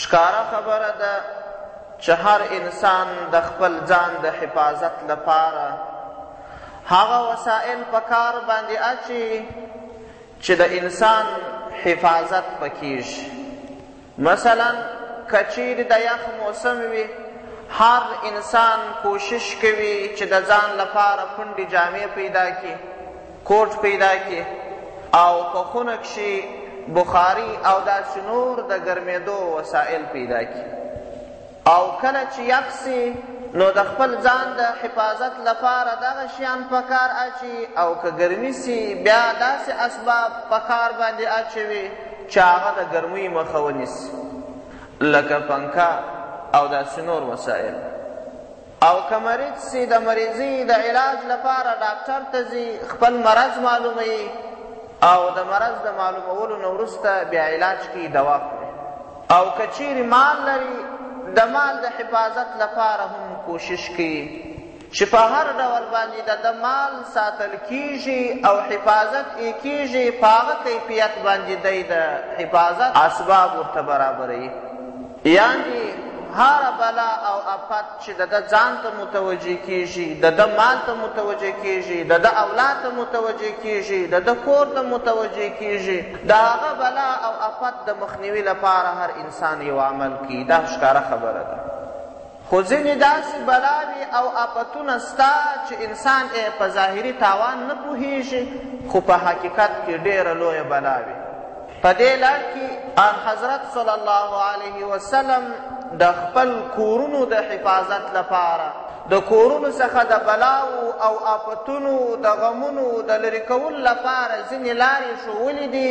ښکاره خبره ده چې هر انسان د خپل ځان د حفاظت لپاره هغه وسائل په کار باندې اچي چې د انسان حفاظت پکېږي مثلا کچیر د یخ موسم وي هر انسان کوشش کوي چې د ځان لپاره پنډې جامې پیدا کړي کوټ پیدا کړي او په خونه کښې بخاري او داسې نور د ګرمېدو وسایل پیدا کړي او کله چې یخ سي نو د خپل ځان د حفاظت لپاره دغه شیان په کار اچي او که ګرمي سي بیا داسې اسباب په کار باندې اچوي چې هغه د ګرمۍ مخه ونیسي لکه پنکه او داسې نور وسایل او که مریض سي د مریضي د علاج لپاره ډاکټر ته ځي خپل مرض معلوموي او د مرض د معلومولو نه وروسته بیا علاج کوي دوا خوري او که چیرې مال لري د مال د حفاظت لپاره هم کوشش کوي چې په هر ډول باندې د د مال ساتل کیږي او حفاظت یې کیږي په هغه کیفیت باندې دی د حفاظت اسباب ورته برابروي یعنې هره بلا او افت چې د ده ځان ته متوجه کېږي، د ده مال ته متوجه کېږي، د ده اولاد ته متوجه کېږي، د ده کور ته متوجه کېږي، د هغه بلا او افت د مخنیوي لپاره هر انسان یو عمل کوي، دا ښکاره خبره ده. خو ځینې داسې بلاوې او اپتونه سته چې انسان یې په ظاهري تاوان نه پوهیږي خو په حقیقت کې ډېره لویه بلا وي په دې لړ کې آن حضرت صلی الله علیه وسلم د خپل کورونو د حفاظت لپاره د کورونو څخه د بلاو او آفتونو د غمونو د لرې کولو لپاره ځینې لارې ښوولې دي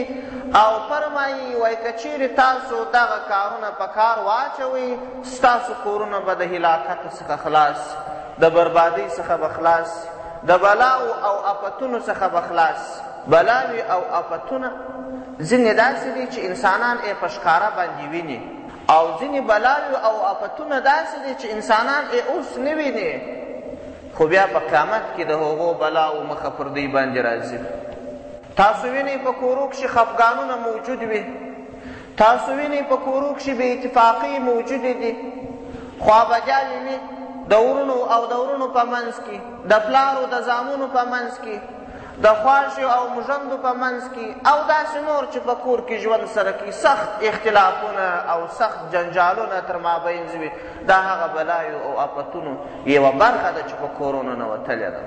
او فرمایي وایي که چیرې تاسو دغه کارونه په کار واچوئ ستاسو کورونه به د هلاکت څخه خلاص د بربادۍ څخه به خلاص د بلاو او اپتونو څخه به خلاص بلاوي او اپتونه ځینې داسې دي چې انسانان یې په ښکاره باندې ویني او ځینې بلاوي او اپتونه داسې دي چې انسانان یې اوس نه ویني خو بیا په قیامت کې د هغو بلاو مخه پر دوی باندې راځي تاسو وینئ په کورو کښې خفګانونه موجود وي تاسو وینی په کورو کښې بې اتفاقی موجودې دي خوابه جالې وي د ورونو او د ورونو په منځ کې د پلارو د زامونو په منځ کې د خواشو او مژندو په منځ کې او داسې نور چې په کور کې ژوند سره کې سخت اختلافونه او سخت جنجالونه تر مابین ځوي دا هغه بلایو او اپتونو یوه برخه ده چې په کورونو نوتلې ده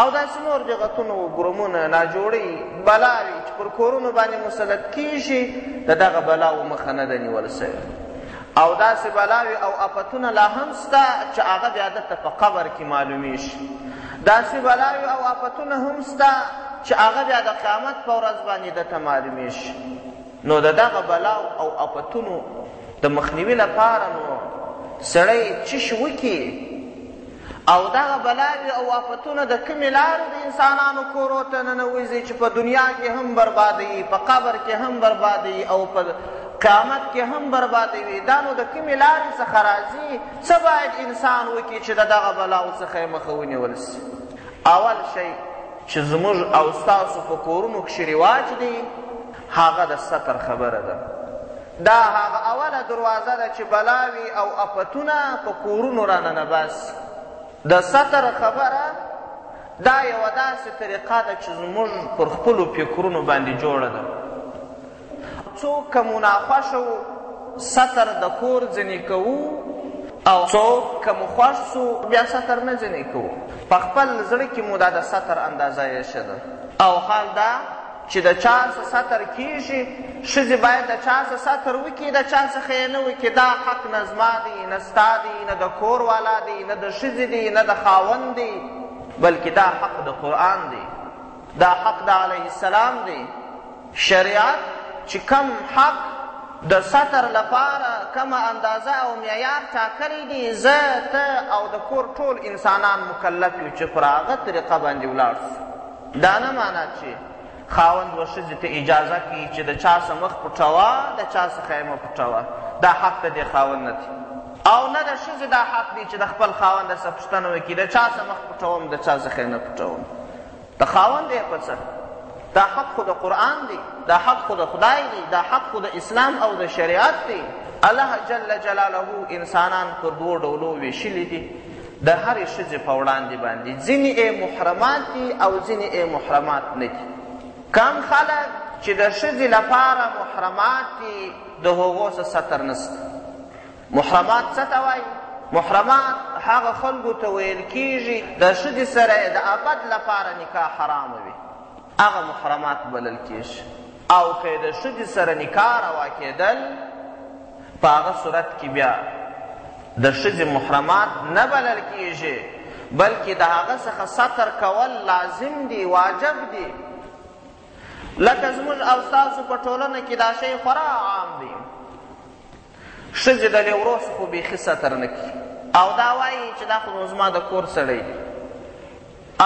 او داسې نور جغتونه و ګرومونه، ناجوړۍ، بلاوې چې پر کورونو باندې مسلط کېږي، د دغه بلاوو مخه نه ده نیول شوې او داسې بلاوې او افتونه لا هم شته چې هغه بیا ده ته په قبر کې معلومېږي. داسې بلاوې او افتونه هم شته چې هغه بیا د قیامت په ورځ باندې ده ته معلومېږي. نو د دغه بلاو او اپتونو د مخنیوي لپاره نو سړی څه شي وکړي او دغه بلاوې او اپتونه د کومې لارې د انسانانو کورو ته ننوځي چې په دنیا کې هم بربادوي په قبر کې هم بربادوي او په قیامت کې هم بربادوي دا نو د کومې لارې څخه راځي څه باید انسان وکړي چې د دغه بلاو څخه یې مخه ونیول سي اول شی چې زموږ او ستاسو په کورونو کښې رواج دی هغه د ستر خبره ده دا هغه اوله دروازه ده چې بلاوي او افتونه په کورونو راننه باسي د ستر خبره دا یوه داسې طریقه ده چې زموږ پر خپلو فکرونو باندې جوړه ده څوک که مو ناخوښه وو ستر د کور ځینې کوو او څوک که مو خوښ سو بیا ستر نه ځینې کوو په خپل زړه کې مو دا د ستر اندازه یې ښه ده او حال دا چې د چا څه ستر کېږي، ښځې باید د چا څه ستر وکړي، د چا څخه یې نه وکړي، دا حق نه زما دی، نه ستا دی، نه د کور والا دی، نه د ښځې دی، نه د خاوند دی، بلکې دا حق د قرآن دی، دا حق د علیه السلام دی، شریعت چې کم حق د ستر لپاره کمه اندازه او معیار ټاکلی دی زه ته او د کور ټول انسانان مکلف یو چې پر هغه طریقه باندې ولاړ سو دا نه مانا چي خاوند و ښځي ته اجازه کوي چي د چا څخه مخ پټوه د چا څخه یې مه پټوه دا حق د دې خاوند نه دی او نه د ښځې دا حق دی چې د خپل خاوند څخه پوښتنه وکړي د چا څخه مخ پټوم د چا څخه نه پټوم د خاوند یې په څه دا حق خو د قرآن دی دا حق خو د خدای دی دا حق خو د اسلام او د شریعت دی الله جل جلاله انسانان پر دوو ډولو ویشلي دي د هرې ښځې په وړاندې باندې ځینې ئې محرمات دي او ځینې ئې محرمات نه دي. کم خلک چې د ښځې لپاره محرمات دي د هغو څه ستر نسته. محرمات څه ته وایي؟ محرمات هغه خلکو ته ویل کیږي د ښځې سره د ابد لپاره نکاح حرامه وي هغه محرمات بلل کیږي او که د ښځې سره نکاح روا کېدل په هغه صورت کې بیا د ښځې محرمات نه بلل کېږي بلکې د هغه څخه ستر کول لازم دي واجب دي لکه زموږ او ستاسو په ټولنه کې دا شی خورا عام دی ښځې ډلې ورو څخه بیخي ستر نه کړي او دا وایي چې دا خو زما د کور سړی دی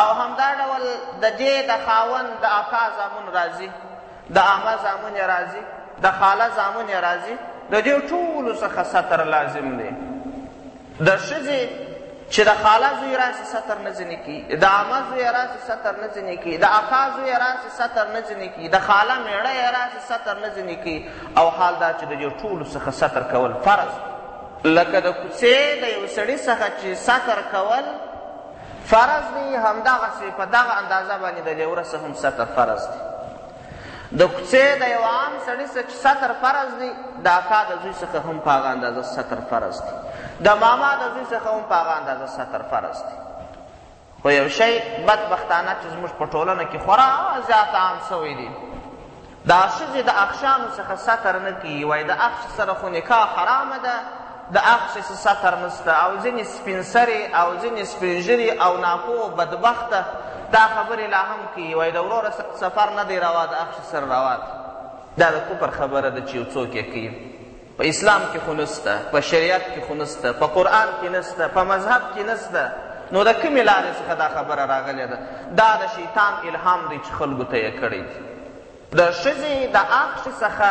او همدا ډول د دې د خاوند د اکا زامن راځي د عامه زامن یې راځي د خاله زامن یې راځي د دې ټولو څخه ستر لازم دی د ښځې چې د خاله زوی راسي ستر نه ځینې کي د عامه زوی راسي ستر نه ځینې کي د اکا زوی راسي ستر نه ځینې کي د خاله میړه یې راسي ستر نه ځینې کي او حال دا چې د دې ټولو څخه ستر کول فرض لکه د کوڅې د یو سړي څخه چې ستر کول فرض دی همدغسې په دغه اندازه باندې د لېوره څه هم ستر فرض دی د کوڅې د یو عام سړي څه چې ستر فرض دی د اکا د زوی څخه هم په هغه اندازه ستر فرض دی د ماما د زوی څخه هم په هغه اندازه ستر فرض دی خو یو شی بدبختانه چې زموږ په ټولنه کې خورا زیات عام سوی دی دا ښځې د اخشانو څخه ستر نه کوي، وايي د اخش سره خو نکاح حرامه ده، د اخش څخه ستر نشته او ځینې سپین سرې او ځینې سپین ږیري او ناپوه بدبخته دا خبرې لا هم کوي، وايي د وروره سره سفر نه دی روا د اخش سره روا دی. دا د کفر خبره ده چې یو څوک یې کوي. په اسلام کې خو نسته په شریعت کې خو نسته په قرآن کې نسته په مذهب کې نسته نو د کومې لارې څخه دا خبره راغلې ده دا د شیطان الهام دی چې خلکو ته یې کړی دی د ښځې د اخښې څخه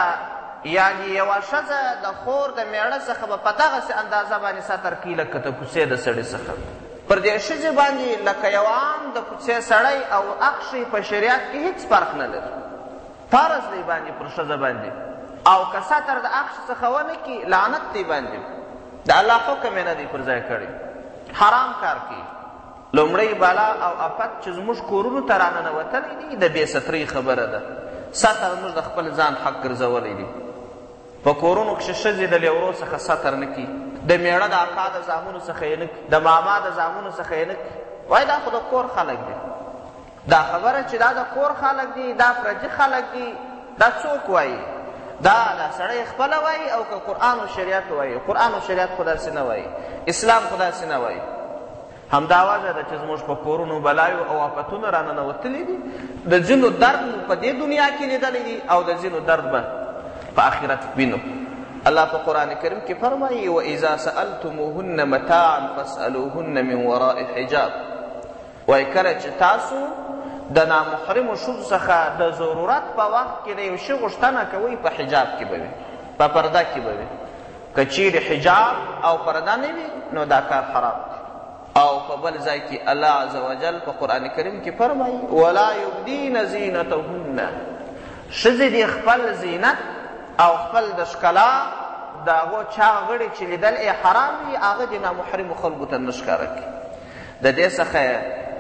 یعنې یوه ښځه د خور د میړه څخه به په دغسې اندازه باندې ستر کوي لکه د کوڅې د سړي څخه پر دې ښځې باندې لکه یو عام د کوڅې سړی او اخښې په شریعت کې هیڅ فرق نه لري فرض دی باندې پر ښځه باندې او که ستر د عکس څخه ونه کړي لعنت دی باندې د الله حکم یې نه دی پر ځای کړی حرام کار کوي لومړی بلا او افت چې زموږ کورونو ته راننوتلی دی د بې سترۍ خبره ده ستر موږ د خپل ځان حق ګرځولی دی په کورونو کښې ښځې د لیورو څخه ستر نه کړي د میړه د اکا د زامنو څخه یې نه د ماما د زامنو څخه یې نه وایي دا خو د کور خلک دی دا خبره چې دا د کور خلک دي دا پردي خلک دي دا څوک وایي دا دا سړی خپل وایي او که قرآن او شریعت وایي قرآن او شریعت خو داسې نه وایي اسلام خو داسې نه وایي همدا وجه ده چې زموږ په کورونو بلایو او آفتونه راننوتلي دي د ځینو درد مو په دې دنیا کې لیدلی دي او د ځینو درد به په آخرت وینو الله په قرآن کریم کې فرمایي وإذا سألتموهن متاعا فاسألوهن من وراء حجاب وایي کله چې تاسو د نامحرمو ښځو څخه د ضرورت په وخت کې د یو شي غوښتنه کوئ په حجاب کې به وي په پرده کې به وي که چیرې حجاب او پرده نه وي نو دا کار خراب دی او په بل ځای کې الله عز وجل په قرآن کریم کې فرمایي ولا یبدین زینتهن ښځې دې خپل زینت او خپل د ښکلا د هغو چا غړي چې لیدل یې حرام وي هغه دې نامحرمو خلکو ته نه ښکاره کړي د دې څخه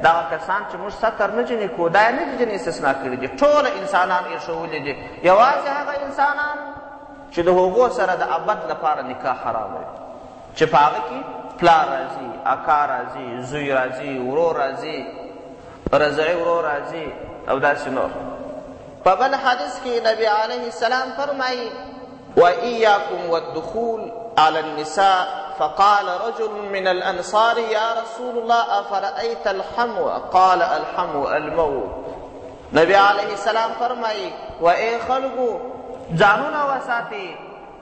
دغه کسان چې موږ ستر نه جنې کو دا یې نه دي جنې استثنا کړي دي ټول انسانان ایښولي دي یوازې هغه انسانان چې د هغو سره د ابد لپاره نکاح حرام وي چې په هغه کې پلار راځي اکا راځي زوی راځي ورور راځي رضعي ورور راځي او داسې نور په بل حدیث کې نبی علیه السلام فرمایي وإياكم والدخول على النساء فقال رجل من الأنصار يا رسول الله أفرأيت الحمو قال الحمو الموت نبی علیه السلام فرمایي و ای خلکو ځانونه وساتئ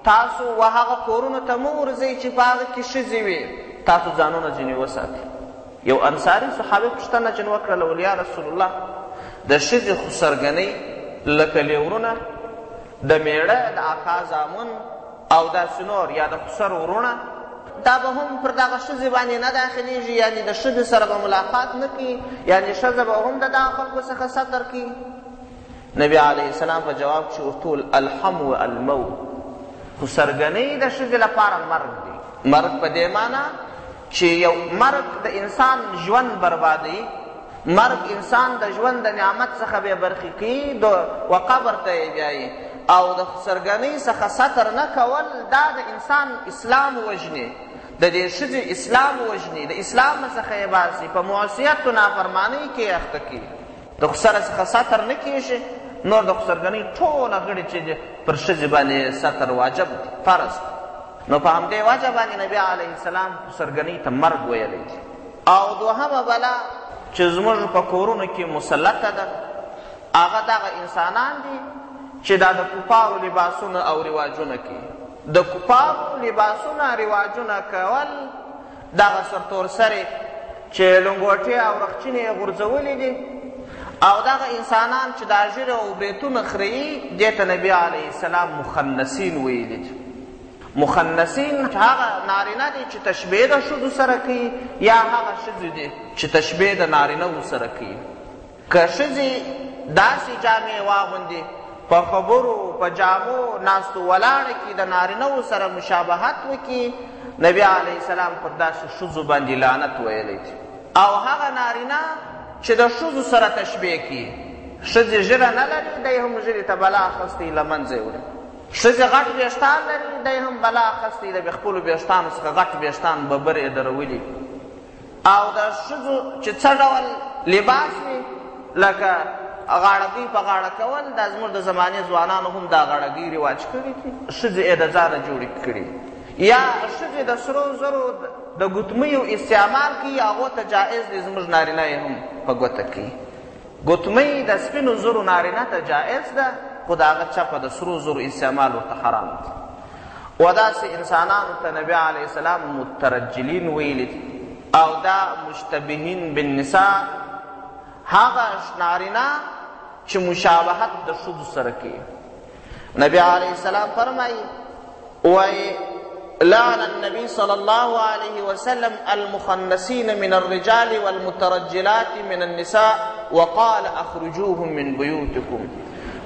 تاسو و هغه کورونو ته مه ورځئ چې په هغه کې ښځې وي تاسو ځانونه ځینې وساتئ یو انصاري صحابي پوښتنه جن وکړله ولیا رسول الله د ښځې خسرګنۍ لکه لیورونه د مېړه د اکا زامن او داسې نور یا د خسر وروڼه دا به هم پر دغه ښځې باندې نه داخلېږي یعنې د ښځې سره به ملاقات نه کوي یعنې ښځه به هم د دغه خلکو څخه ستر کوي نبی علیه السلام په جواب چې ورتول الحم و المو خو سرګنۍ د ښځې لپاره مرګ دی مرګ په دې معنا چي یو مرګ د انسان ژوند بربادوي مرګ انسان د ژوند د نعمت څخه بې برخي کوي و قبر ته یې بیایي او د څرګنۍ څخه ستر نه کول دا د انسان اسلام وژني د دې ښځې اسلام وژني د اسلام څخه یې باسي په معصیت و نافرمانۍ کې یې اخته کوي د خسره څخه ستر نه کیږي نور د خسرګنۍ ټوله غړي چې پر ښځې باندې ستر واجب فرض دی نو په همدې وجه باندې نبی علیه السلام خسرګنۍ ته مرګ ویلی او دوهمه بلا چې زموږ په کورونو کې مسلطه ده هغه دغه انسانان دي چې دا د کفارو لباسونه او رواجونه کې د کفارو لباسونه رواجونه کول دغه سرتور سرې چې لنګوټې او رخچینې یې غورځولې دي او دغه انسانان چې دا ژیره او بیتونه خريي دې ته نبي علیه السلام مخنسین ویلي دي مخنسین هغه نارینه دي چې تشبیه د ښځو سره کوي یا هغه ښځې دي چې تشبیه د نارینه سره کوي که ښځې داسې جامې واغوندي، په خبرو، په جامو، ناستو ولاړه کې د نارینه وو سره مشابهت وکړي، نبي علیه السلام پر داسې ښځو باندې لعنت ویلی دی او هغه نارینه چې د ښځو سره تشبیه کړي، ښځې ږیره نه لري، دی هم ږیرې ته بلا اخیستی له منځه یې وړي. ښځې غټ ویښتان لري، دی هم بلا اخیستی له خپلو ویښتانو څخه غټ ویښتان ببر یې درولي. او د ښځو چې څه ډول لباس وي لکه غاړګۍ په غاړه کول دا زموږ د زمانې ځوانانو هم دا غاړګۍ رواج کړي دي ښځې یې د ځانه جوړې کړي یا ښځې د سرو زرو د ګوتمیو استعمال کوي هغو ته جایز دی زموږ نارینه یې هم په ګوته کوي ګوتمۍ د سپینو زرو نارینه ته جائز ده خو د هغه چپه د سرو زرو استعمال ورته حرام دی و داسې انسانانو ته نبی علیه السلام مترجلین ویلي دي او دا مشتبهین بالنساء هغه نارینه چې مشابهت د ښځو سره کوي نبی علیه السلام فرمایي وایي لعن النبي صلى الله عليه وسلم المخنسين من الرجال والمترجلات من النساء وقال اخرجوهم من بيوتكم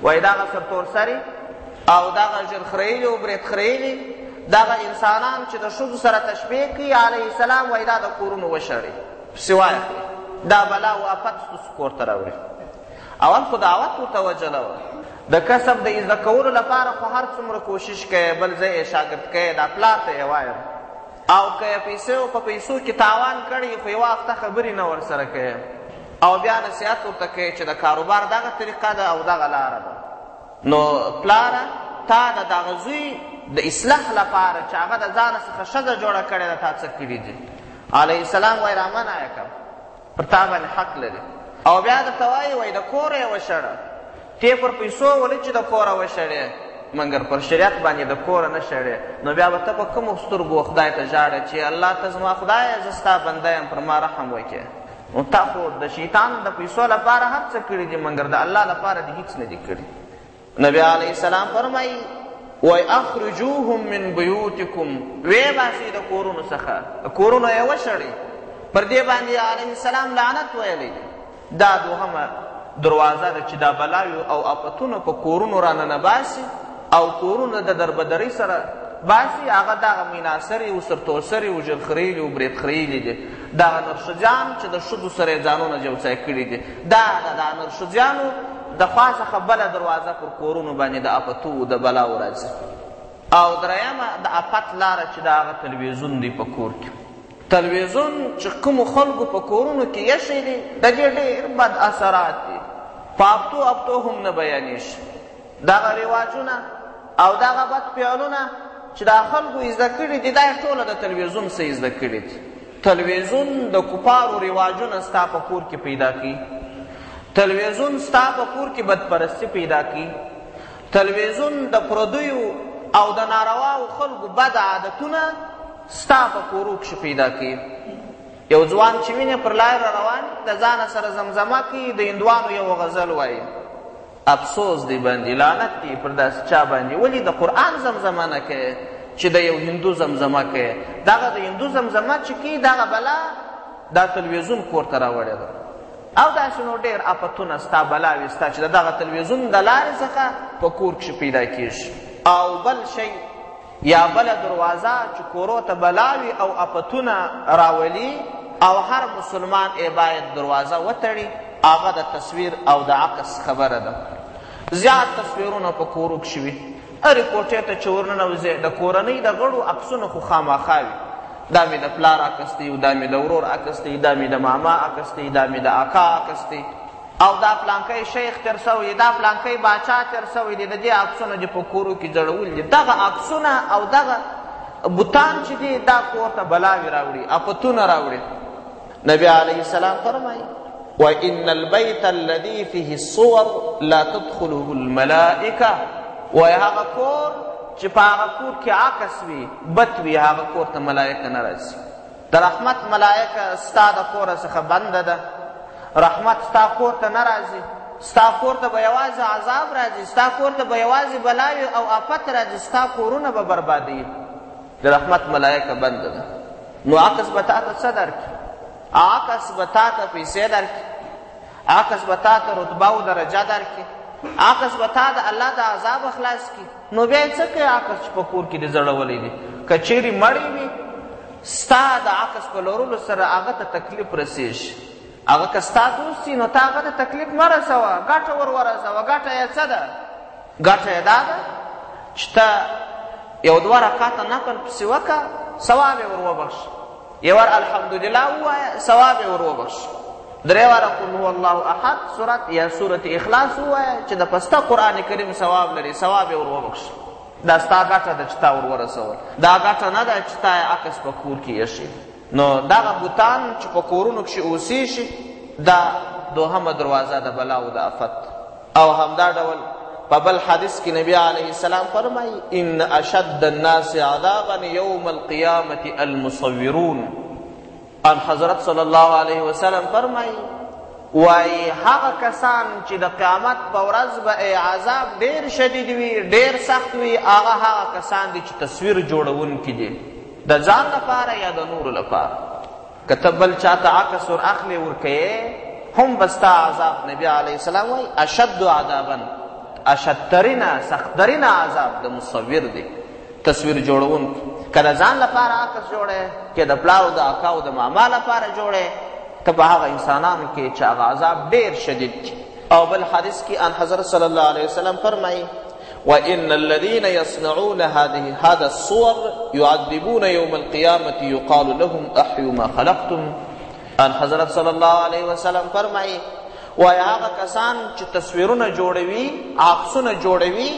وای دغه سرتور سری او دغه ژر خریلی او برید خریلی دغه انسانان چې د ښځو سره تشبیه کوي علیه السلام وای دا د کورونو وشړي سوای دا بلا و آفت ستاسو کور ته راوړي اول خو دعوت ورته وجله وه د کسب د زده کولو لپاره خو هر څومره کوشش کوې بل ځای یې شاګرد کوې دا پلار ته یې وایم او که یې پیسې او په پیسو کې تاوان کړی خو یوه هفته خبرې نه ورسره کوې او بیا نصیحت ورته کوې چې د کاروبار دغه طریقه ده او دغه لاره ده نو پلاره تا د دغه زوی د اصلاح لپاره چې هغه د ځانه څخه ښځه جوړه کړې ده تا څه کړي دي علیه السلام وایي رامنع یې کړه پر تا باندې حق لري او بیا درته وایي وایي د کوره یې وشړه ته پر پیسو ولې چې د کوره وشړې مګر پر شریعت باندې د کوره نه شړې نو بیا به ته په کومو سترګو خدای ته ژاړې چې الله ته زما خدایه زه ستا بنده یم پر ما رحم وکړې نو تا خو د شیطان د پیسو لپاره هر څه کړي دي مګر د الله لپاره دې هیڅ نه دي کړي نبی علیه السلام فرمایي وای اخرجوهم من بیوتکم وی باسي د کورونو څخه د کورونو یې وشړي پر دې باندې علیه السلام لعنت ویلی دا دوهمه دروازه ده چې دا بلاوي او افتونه په کورونو راننه باسي او کورونه د دربدرۍ سره باسي هغه دغه میناسرې او سرتوسرې او ژرخریلې او برېتخریلې دي دغه نرښځیان چې د ښځو سره یې ځانونه جوڅای کړي دي دا هغه د انرشزیانو د خوا څخه بله دروازه پر کورونو باندې د اپتو د بلاو راځي او درېیمه د افت لاره چې د هغه تلویزیون دی په کور کې تلویزیون چې کومو خلکو په کورونو کې یشی دی د دې ډېر بد اثرات دي په اپتو اپتو هم نه بیانېږي دغه رواجونه او دغه بد فعلونه چې دا خلکو یې زده کړي دي دا یې ټوله د تلویزیون څخه یې زده کړي دي تلویزیون د کفارو رواجونه ستا په کور کې پیدا کړي تلویزیون ستا په کور کې بدپرستي پیدا کړي تلویزیون د پردیو او د نارواو خلکو بد عادتونه ستا په کورو کښې پیدا کړي یو ځوان چې وینې پر لار روان د ځانه سره زمزمه کوي د هندوانو یو غزل وایي افسوس دی باندې لعنت دی پر داسې چا باندې ولې د قرآن زمزمه نه کوې چې د یو هندو زمزمه کوې دغه د هندو زمزمه چې کوي دغه بلا دا تلویزیون کور ته راوړې ده او داسې نو ډېر افتونه ستا بلاوې ستا چې د دغه تلویزیون د لارې څخه په کور کښې پیدا کېږي او بل شی یا بله دروازه چې کورو ته بلاوي او اپتونه راولي او هر مسلمان یې باید دروازه وتړي هغه د تصویر او د عکس خبره ده زیات تصویرونه په کورو کښې وي هرې کوټې ته چې ورننوځې د کورنۍ د غړو عکسونه خو خامخا وي دا مې د پلار عکس دی دا مې د ورور عکس دی دا مې د ماما عکس دی دا مې د اکا عکس دی او دا پلانکی شیخ تیر سوی دا پلانکی باچا تیر سوی دی د دې عکسونه دې په کورو کې ځړول دي دغه عکسونه او دغه بوتان چې دي دا کور ته بلاوې راوړي اپتونه راوړي نبی علیه السلام فرمایي وان البيت الذي فيه الصور لا تدخله الملائکه وای هغه کور چې په هغه کور کې عکس وي بت وي هغه کور ته ملایکه نه راځي د رحمت ملائکه ستا د کوره څخه بنده ده رحمت ستا کور ته نه راځي ستا کور ته به یوازې عذاب راځي ستا کور ته به یوازې بلاوې او آفت راځي ستا کورونه به بربادوي د رحمت ملائکه بنده ده نو عکس به تا ته څه درکړي عکس به تا ته پیسې درکړي عکس به تا ته رتبه او درجه درکړي عکس به تا د الله د عذاب خلاص کړي نو بیا یې څه کوې عکس چې په کور کې دې ځړولی دی که چیرې مړی وي ستا د عکس په لرلو سره هغه ته تکلیف رسېږي هغه که ستا دوست نو ته هغه ته تکلیف مه رسوه ګټه ور ورسوه ګټه یې څه ده ګټه یې دا ده چې ته یو دوه رکاته نفل پسې وکړه ثواب یې ور وبخښه یو وار الحمدلله ووایه ثواب یې ور وبخشه درې واره قل هو الله احد سورت یا سورت اخلاص ووایه چې د پسته قرآن کریم ثواب لري ثواب یې ور وبخشه دا ستا ګټه ده چې تا ور ورسول دا ګټه نه ده چې تا یې عکس په کور کې ایښی نو دغه بوتان چې په کورونو کښې اوسېږي دا دوهمه دروازه د بلا او د افت او همدا ډول په بل حدیث کې نبی علیه السلام فرمایي ان اشد الناس عذابا یوم القیامه المصورون ان حضرت صلی الله علیه وسلم فرمایي وای هغه کسان چې د قیامت په ورځ به عذاب ډیر شدید وي ډیر سخت وي هغه هغه کسان دي چې تصویر جوړونکي دي د ځان لپاره یا د نور لپاره که ته بل چاته عکس ور اخلې ورکه یې هم به ستا عذاب نبي علیه السلام وایي اشد عذابا اشدترین سختترین عذاب د مصور دی تصویر جوړونکي که د ځان لپاره عکس جوړی که د پلا او د اکا او د ماما لپاره جوړی ته به هغه انسانانو کې چې هغه عذاب ډېر شدید دي او بل حدیث کې ان حضرت صلی الله علیه وسلم فرمایي وان الذين يصنعون هذه هذا الصور يعذبون يوم القيامه يقال لهم احيوا ما خلقتم ان حضرت صلی الله علیه وسلم فرمایي وای هغه کسان چې تصویرونه جوړوي عکسونه جوړوي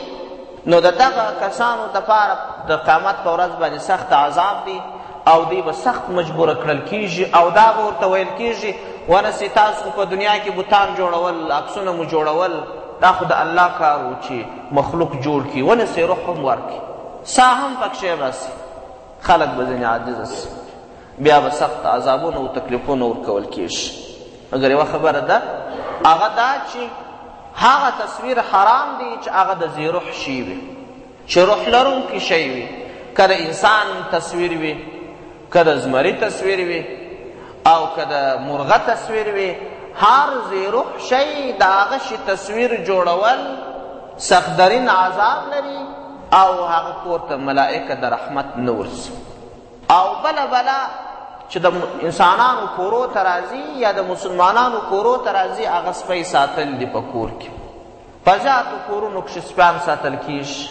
نو د دغه کسانو د پاره د قیامت په ورځ باندې سخت عذاب دی او دی به سخت مجبور کړل کیږي او دا به ورته ویل کیږي ورسې تاسو په دنیا کې بوتان جوړول عکسونه مو جوړول دا خو د الله کار و چی مخلوق جوړ کی ونه سی روح هم ورکی سا هم پکښی باسی خلق به ځینې عاجز سی بیا به سخت عذابونه او تکلیفونه ورکول کیږي مګر یوه خبره ده هغه دا چې هغه تصویر حرام دی چې هغه د ذی روح شی وي چې روح لرونکی شی وي که د انسان تصویر وي که د زمري تصویر وي او که د مرغه تصویر وي هر ځای روح شي د هغه شي تصویر جوړول سختدرین عذاب لري او هغه کور ته ملائکه د رحمت نه ورځي او بله بله چې د انسانانو کورو ته راځي یا د مسلمانانو کورو ته راځي هغه سپی ساتل دي په کور کې په زیاتو کورونو کښې سپیان ساتل کیږي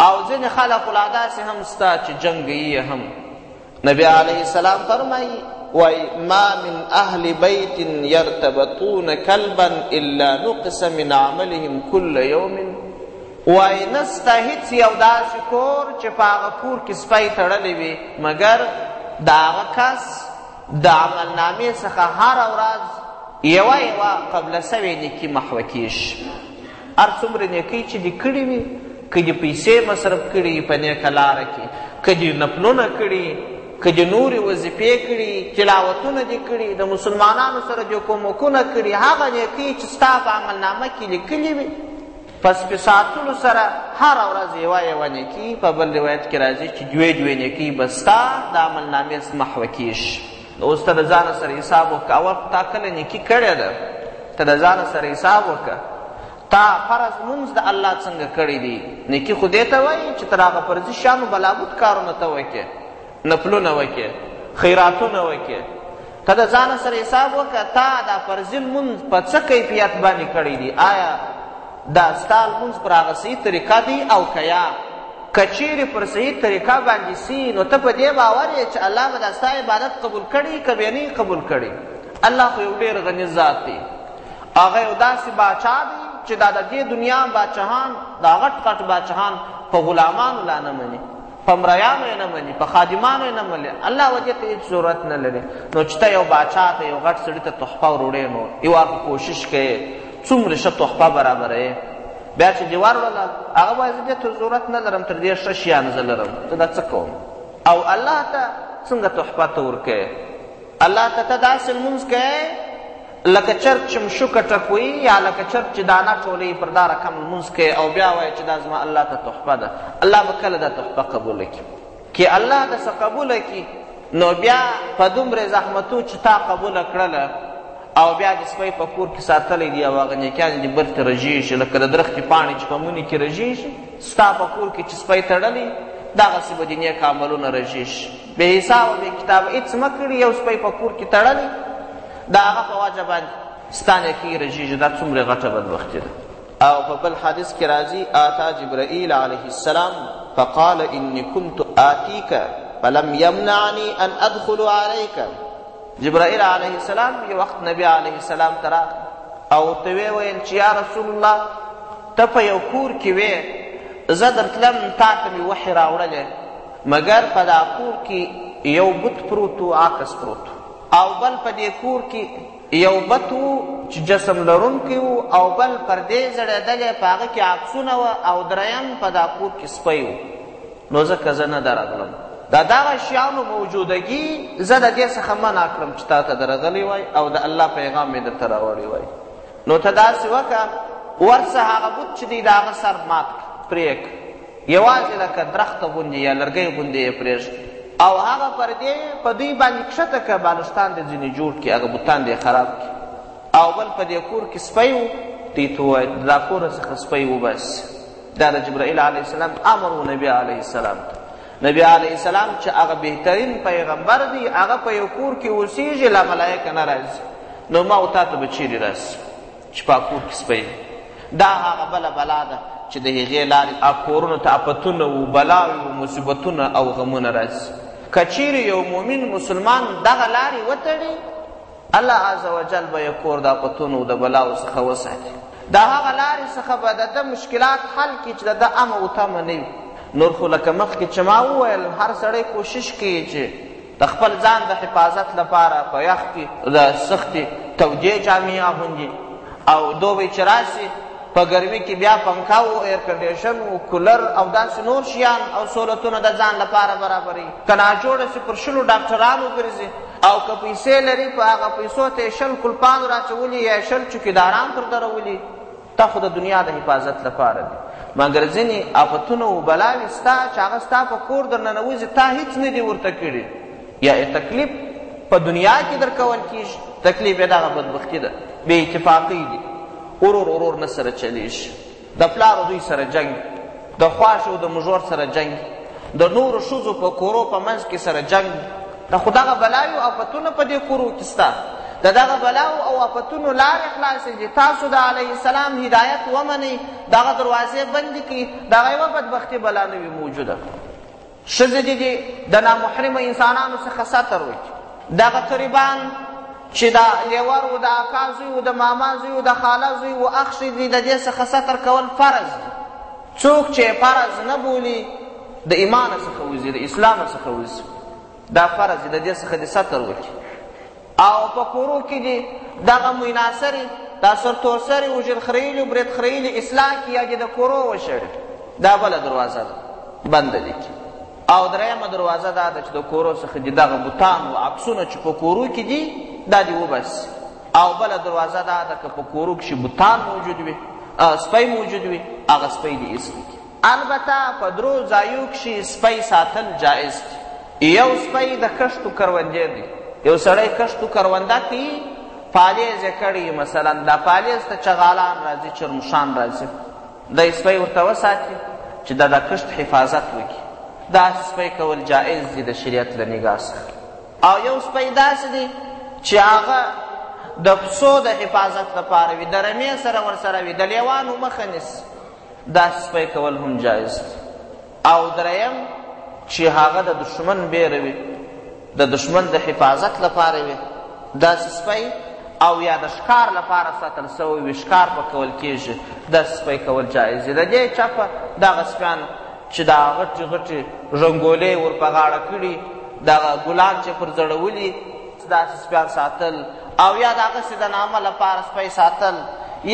او ځینې خلق لا داسې هم ستا چې جنګیي هم نبی علیه السلام فرمایي وای ما من اهل بیت یرتبطون کلبا الا نقص من عملهم كل یوم وای نسته هیڅ یو داسې کور چې په هغه کور کې سپی تړلی وي مګر د هغه کس د عملنامې څخه هره ورځ یوه یوه قبله سوې نیکي محوه کیږي هر څومره نیکۍ چې دې کړي وي، که دې پیسې مصرف کړي په نیکه لاره کې، که دې نفلونه کړي، که دې نورې وظیفې کړي، تلاوتونه دې کړي، د مسلمانانو سره دې کومکونه کړي، هغه نیکۍ چې ستا په عملنامه کې لیکلې وي، په سپي ساتلو سره هره ورځ یوه یوه نیکي په بل روایت کې راځي چې دوې دوې نیکۍ به ستا د عملنامې محوه کېږي. نو اوس ته د ځانه سره حساب وکړه اول خو تا کله نیکي کړې ده ته د ځانه سره حساب وکړه تا فرض لمونځ د الله څنګه کړی دی نیکي خو دې ته وایي چې تر هغه فرضي شیانو بلابود کارونه ته وکړې نفلونه وکړې خیراتونه وکړې ته د ځانه سره حساب وکړه تا دا فرضي لمونځ په څه کیفیت باندې کړی دی آیا دا ستا لمونځ پر هغه صحیح طریقه دی او که یا که چیرې پر صحیح طریقه باندې سی نو ته په دې باور یې چې الله به دا ستا عبادت قبول کړي که به نه قبول کړي الله خو یو ډېر غني ذات دی هغه یو داسې باچا دی چې دا د دې دنیا باچهان دا غټ غټ باچهان په غلامانو لا نه مني په مریانو یې نه مني په خادمانو یې نه مني الله وجه ته هېڅ ضرورت نه لري نو چې ته یو باچا ته یو غټ سړي ته تحفه وروړې نو یو کوشش کوې څومره ښه تحفه برابروې بیا چې دې واروله هغه وایي زه دې ته ضرورت نه لرم تر دې ښه شیان زه لرم ته دا څه کوم او الله ته څنګه تحفه ته ورکوې الله ته ته داسې لمونځ کوې لکه چرګ چې مشوکه ټکوي یا لکه چرګ چې دانه ټولوي پر دا رقم لمونځ کوې او بیا وایي چې دا زما الله ته تحفه ده الله به کله دا تحفه قبوله کړي که الله د څه قبول کی نو بیا په دومره زحمتو چې تا قبول کړله او بیا د سپی په کور کې ساتلی دی او هغه نیکیان دې برته رژې شي لکه د درختې پاڼې چې په مونې کې رژې شي ستا په کور کې چې سپی تړلی دغسې به د نیک عملونه رژې شي بې حسابه بې کتابه هېڅ مه کړي یو سپی په کور کې تړلی د هغه په وجه باندې ستا نیکۍ رژېږي دا څومره غټه بدبختي ده او په بل حدیث کې راځي آتا جبرائیل علیه السلام فقال انی كنت آتیک فلم یمنعنی ان ادخل علیک جبرائیل علیه السلام یو وخت نبی علیه السلام ته او ته ویل چې یا رسول الله ته په یو کور کې وې زه درتلم تا ته مې وحي راوړلی مګر په دا کور کې یو بت پروت عکس پروت او بل په دې کور کې یو بت و چې جسم لرونکی و او بل پر دې زړېدلی په هغه کې عکسونه وه او دریم په دا کور کې سپی و نو ځکه زه نه درغلم د دغه شیانو موجودګي زه د دې څخه منع کړم چې تا ته درغلی وای او د الله پیغام مې درته راوړی وای نو ته داسې وکړه ورڅه هغه بت چې دی د هغه سر مات پرېک یوازې لکه درخته غوندې یا لرګی غوندې یې پرېږدي او هغه پردې په دوی باندې کښته که بالوستان دې ځینې جوړ کړي هغه بوتان دې خراب کړي او بل په دې کور کې سپی و دوی ته ووایي دا کوره څخه سپی وباسي دا د جبرائیل علیه السلام امر و نبي علیه السلام ته نبی علیه السلام چې هغه بهترین پیغمبر دی هغه په یو کور کې اوسېږي لا ملایکه نه راځي نو ما او تا ته به چیرې راسي چې په اکور کې سپی دی دا هغه بله بلا ده چې د هغې لارې اکورونو ته اپتونه و بلاوې و مصیبتونه او غمونه راځي که چیرې یو مؤمن مسلمان دغه لارې وتړي الله عز وجل به یې کور د اپتونو د بلاو څخه وساتي د هغه لارې څخه به د ده مشکلات حل کړي چې د ده امه و تمه نه وي نور خو لکه مخکې چې ما وویل هر سړی کوشش کوي چې د خپل ځان د حفاظت لپاره په یخ کې د سختې تودې جامې اغوندي او دوبی چې راسي په ګرمي کې بیا پنکا او ایرکنډیشن او کولر او داسې نور شیان او سهولتونه د ځان لپاره برابري که ناجوړه سي پر شلو ډاکټران وګرځي او که پیسې لري په هغه پیسو ته یې شل کلپان راچولي یا یې شل چوکیداران پر درولي دا خو د دنیا د حفاظت لپاره دی مګر ځینې آفتونه او بلاوې ستا چې هغه ستا په کور در ننوځي تا هیڅ نه دی ورته کړي یا تکلیف په دنیا کې در کول کیږي تکلیف یې دغه بدبختي ده بې اتفاقي دي ورور ورور نه سره چلیږي د پلار دوی سره جنګ د خواش او د مژور سره جنګ د نورو ښځو په کورو په منځ کې سره جنګ د خو دغه بلاوې او افتونه په دې کورو کې سته د دغه بلاو او افتونو لارې خلاصې دي تاسو د علیه السلام هدایت ومنئ دغه دروازې بندې کړي دغه یوه بدبختي بلا نه وي موجوده ښځې دې دې د نامحرمو انسانانو څخه ستر وي دغه قریبان چې دا لیور و د اکا زوی و د ماما زوی و د خاله زوی و اخښې دي د دې څخه ستر کول فرض دي څوک چې فرض نه بولي د ایمان څخه وځي د اسلام څخه وځي دا فرض د دې څخه د ستر وکړي او په کورو کې دې دغه میناسرې دا سرتورسرې وژل خریلي برید خریلي اصلاح کړي یا دې د کورو وشړي دا بله دروازه ده بنده دې کړي او درېیمه دروازه دا ده چې د کورو څخه دې دغه بوتان او عکسونه چې په کورو کې دي دا دې وباسي او بله دروازه دا ده که په کورو کښې بوتان موجود وي سپی موجود وي هغه سپی دې ایست کړي البته په درو ځایو کښي سپی ساتل جائز دي. یو سپی د کښتو کروندې دی. یو سړی کښتو کرونده کوي پالیز یې کړی مثلا دا پالیز ته چغالان راځي چرمشان راځي دی سپی ورته وساتي چې دا د کښت حفاظت وکړي داسې سپی کول جایز دي د شریعت له نګاه څخه او یو سپی داسې دی چې هغه د پسو د حفاظت لپاره وي د رمې سره ورسره وي د لیوانو مخه نیسي دا سپی کول هم جایز دی او دریم چې هغه د دشمن بیره وي د دشمن د حفاظت لپاره وي داسې سپی او یا د ښکار لپاره ساتل سوی وي ښکار په کول کیږي دا سپی کول جایز دی د دې چپه دغه سپیان چې دا غټې غټې ژنګولې ور په غاړه کړي دغه ګلان چې پر زړولي داسې سپیان ساتل او یا د هغسې د نامه لپاره سپی ساتل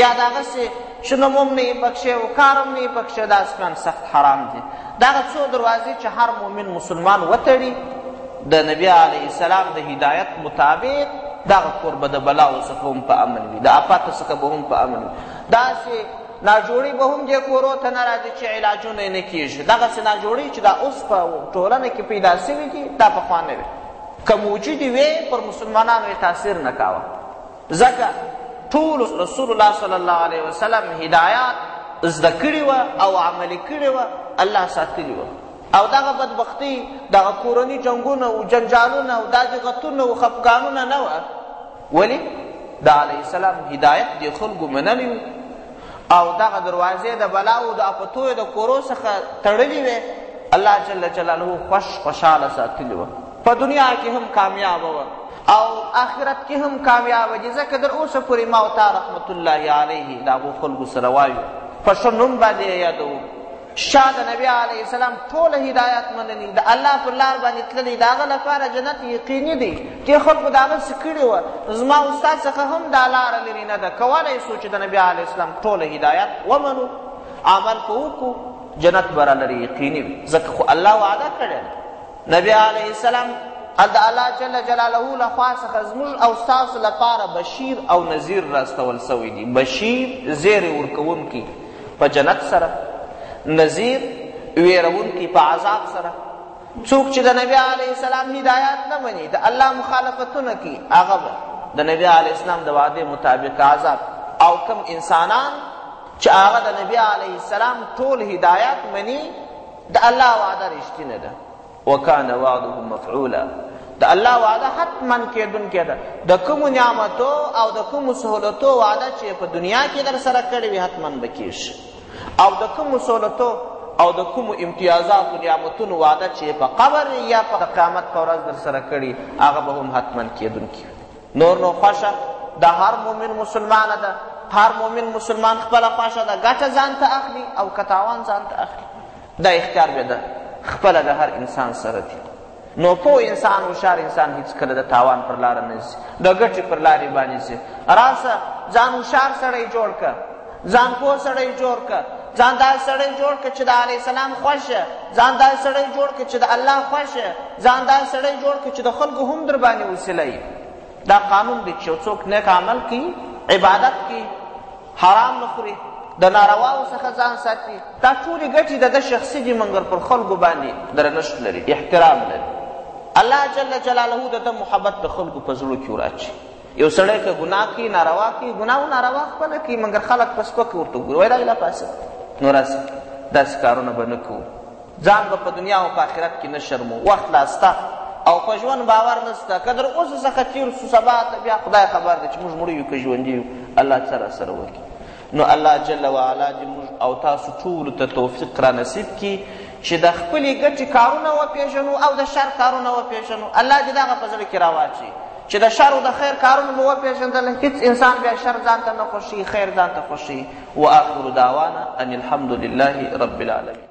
یا د هغسې چې نوم هم نه یې پکښې او کار هم نه یې پکښې دا سپیان سخت حرام دي دغه څو دروازې چې هر مؤمن مسلمان وتړي د نبی علیه السلام د هدایت مطابق دغه کور به د بلاو څخه هم په امن وي د آفاتو څخه به هم په امن وي داسې ناجوړي به هم دې کورو ته نه راځي چې علاجونه یې نه کېږي دغسې ناجوړي چې دا اوس په ټولنه کې پیدا سوي دي دا پخوا نه وي که موجودې وې پر مسلمانانو یې تاثیر نه کاوه ځکه ټول رسول الله صلی الله علیه وسلم هدایات زده کړي وه او عملي کړي وه الله ساتلي وه او دغه بدبختی دغه کورني جنګونه او جنجالونه او داسې غتونه او خفګانونه نه وه ولې د علیه السلام هدایت د خلکو منلی و او دغه دروازې د بلاو د اپتویو د کورو څخه تړلې وې الله جل جلاله خوش خوشحاله ساتلی و په دنیا کې هم کامیاب و او آخرت کې هم کامیاب دي ځکه در اوسه پورې ما او تا رحمت الله علیه د هغو خلکو سره وایو په ښه نوم باندې یې یادوو شاه د نبی علیه السلام ټول هدایت منني د الله پر لار باندې تللی د هغه لپاره جنت یقیني دی چې خلکو د هغه څه کړي وه زما استاد څخه هم دا لاره لرې نه ده کولی سو چې د نبی علیه السلام ټول هدایت ومنو عمل په وکړو جنت به رالري یقیني وي ځکه خو الله وعده کړې نبی علیه السلام د الله جل جلاله له خوا څخه زموږ او ستاسو لپاره بشیر او نذیر راستول سوی دی بشیر زیری ورکوونکی په جنت سره نذیر ویرونکي په عذاب سره څوک چې د نبی علی السلام هدایت نه مني د الله مخالفتونه کوي هغه به د نبی علی السلام د وعده مطابق عذاب او کم انسانان چې هغه د نبی علی السلام ټول هدایت مني د الله وعده رښتینه ده وکان وعده مفعولا د الله وعده حتما کېدونکې ده د کومو نعمتو او د کومو سهولتو وعده چې په دنیا کې در سره کړې وي حتما به کېږي او د کومو سهولتو او د کومو امتیازاتو نعمتونو وعده چې په قبر یا په قیامت په ورځ در سره کړي هغه به هم حتما کېدونکي نور نو خوښه د هر مؤمن مسلمانه ده هر مؤمن مسلمان خپله خوښه ده ګټه ځان ته اخلي او که تاوان ځان ته اخلي دا اختیار بیا د خپله د هر انسان سره دی نو پوه انسان هوښیار انسان هیڅکله د تاوان پر لاره نه ځي د ګټې پر لارې باندې ځي راسه ځان هوښیار سړی جوړ که ځان پوه سړی جوړ که ځان داسې سړی جوړ که چې د علیه السلام خوښ شه ځان داسې سړی جوړ که چې د الله خوښ شه ځان داسې سړی جوړ که چې د خلکو هم در باندې وسیله دا قانون دی چې یو څوک نیک عمل کوي عبادت کوي حرام نه خوري د نارواو څخه ځان ساتي دا ټولې ګټې د ده شخصي دي مګر پر خلکو باندې درنښت لري احترام لري الله جل جلاله د ده محبت د خلکو په زړو کې وراچي یو سړی که ګناه کوي ناروا کوي ګناه او ناروا خپله کوي مګر خلک په سپکه ورته ګوري وایي دا لا فاسق نو راسه داسې کارونه به نه کوو ځان به په دنیا او په آخرت کې نه شرمو وخت لا سته او په ژوند باور نسته که در اوس څخه تیر سو سبا ته بیا خدای خبر دی چې موږ مړه یو که ژوندي یو الله څه راسره وکړي نو الله جل وعلا دې موږ او تاسو ټولو ته توفیق را نصیب کړي چې د خپلې ګټې کارونه وپېژنو او د شر کارونه وپېژنو الله دې دغه په زړه کې راواچي چې د شر او د خیر کارونه مو وپېژندل هیڅ انسان بیا شر ځان ته نه خوښي خیر ځان ته خوښي واخر دعوانا ان الحمد لله رب العالمین